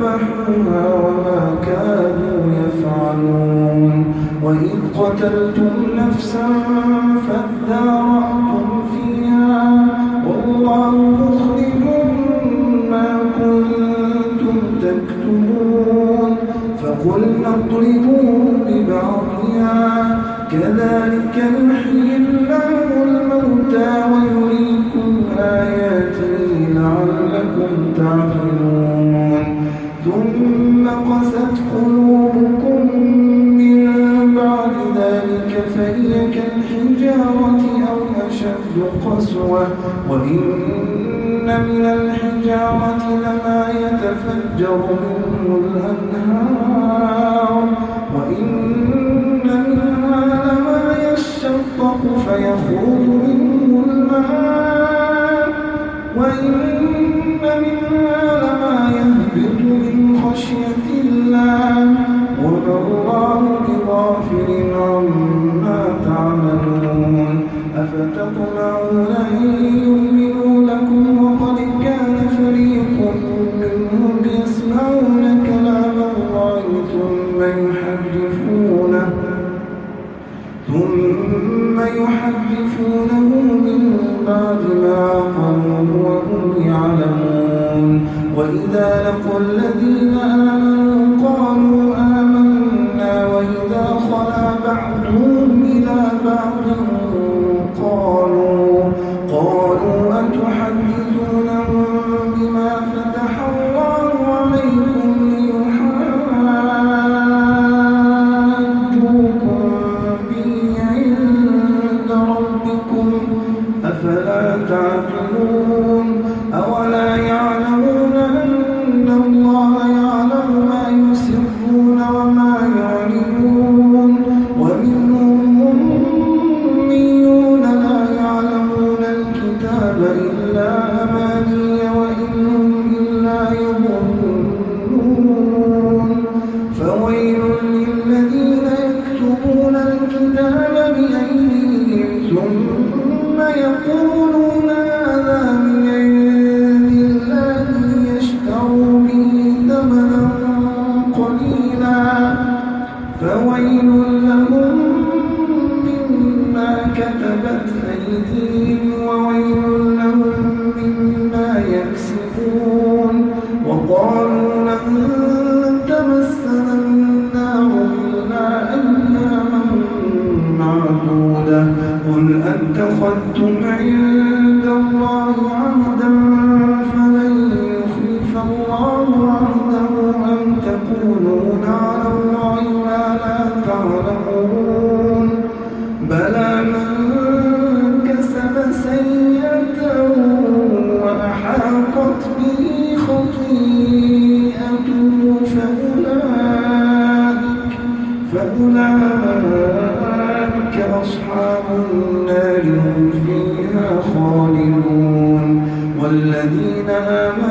ذبحوها وما كانوا يفعلون وإذ قتلتم نفسا فادارأتم فيها والله مخرج ما كنتم تكتمون فقلنا اضربوا ببعضها كذلك نحيي الله وإن من الحجارة لما يتفجر منه الأنهار وإن منها لما يشتق فيخرج منه الماء وإن منها لما يهبط من خشية الله وما الله بغافل عما تعملون أفتطمعون أن فلا تعقلون أولا يعلمون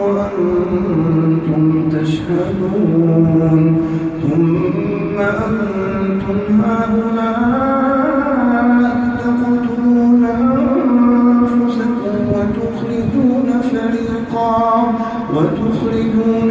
وأنتم تشهدون. ثم أنتم هؤلاء تقتلون أنفسكم وتخرجون فريقا وتخرجون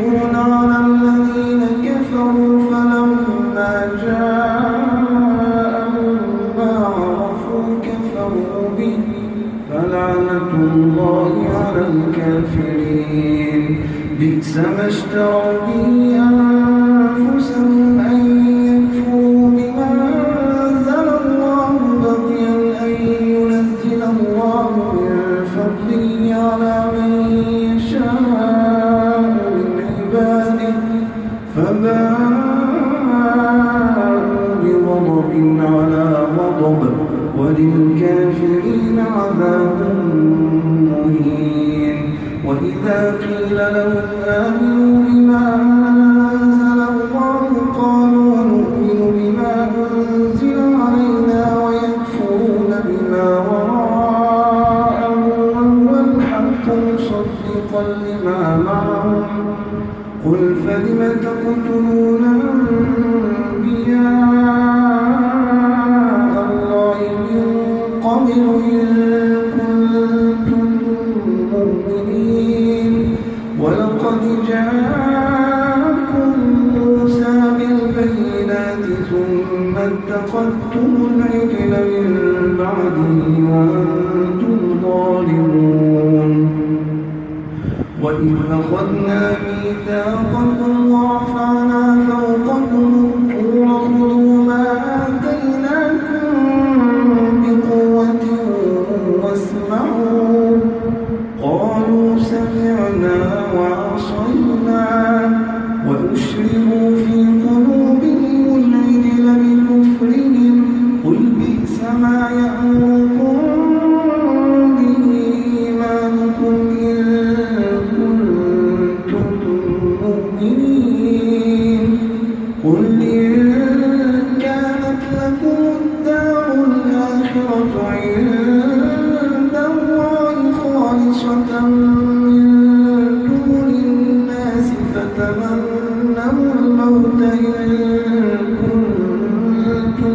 يكون اتخذتم العجل من بعده وأنتم ظالمون. وإذ أخذنا ميثاقكم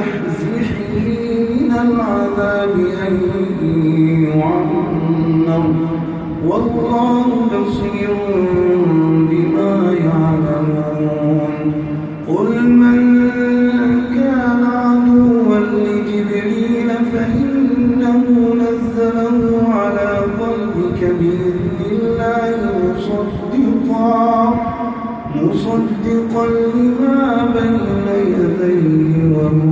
بمزحزحه من العذاب أن يعمر. والله بصير بما يعملون. قل من كان عدوا لجبريل فإنه نزله على قلبك بإذن الله مصدقا مصدقا لما بين يديه وهدى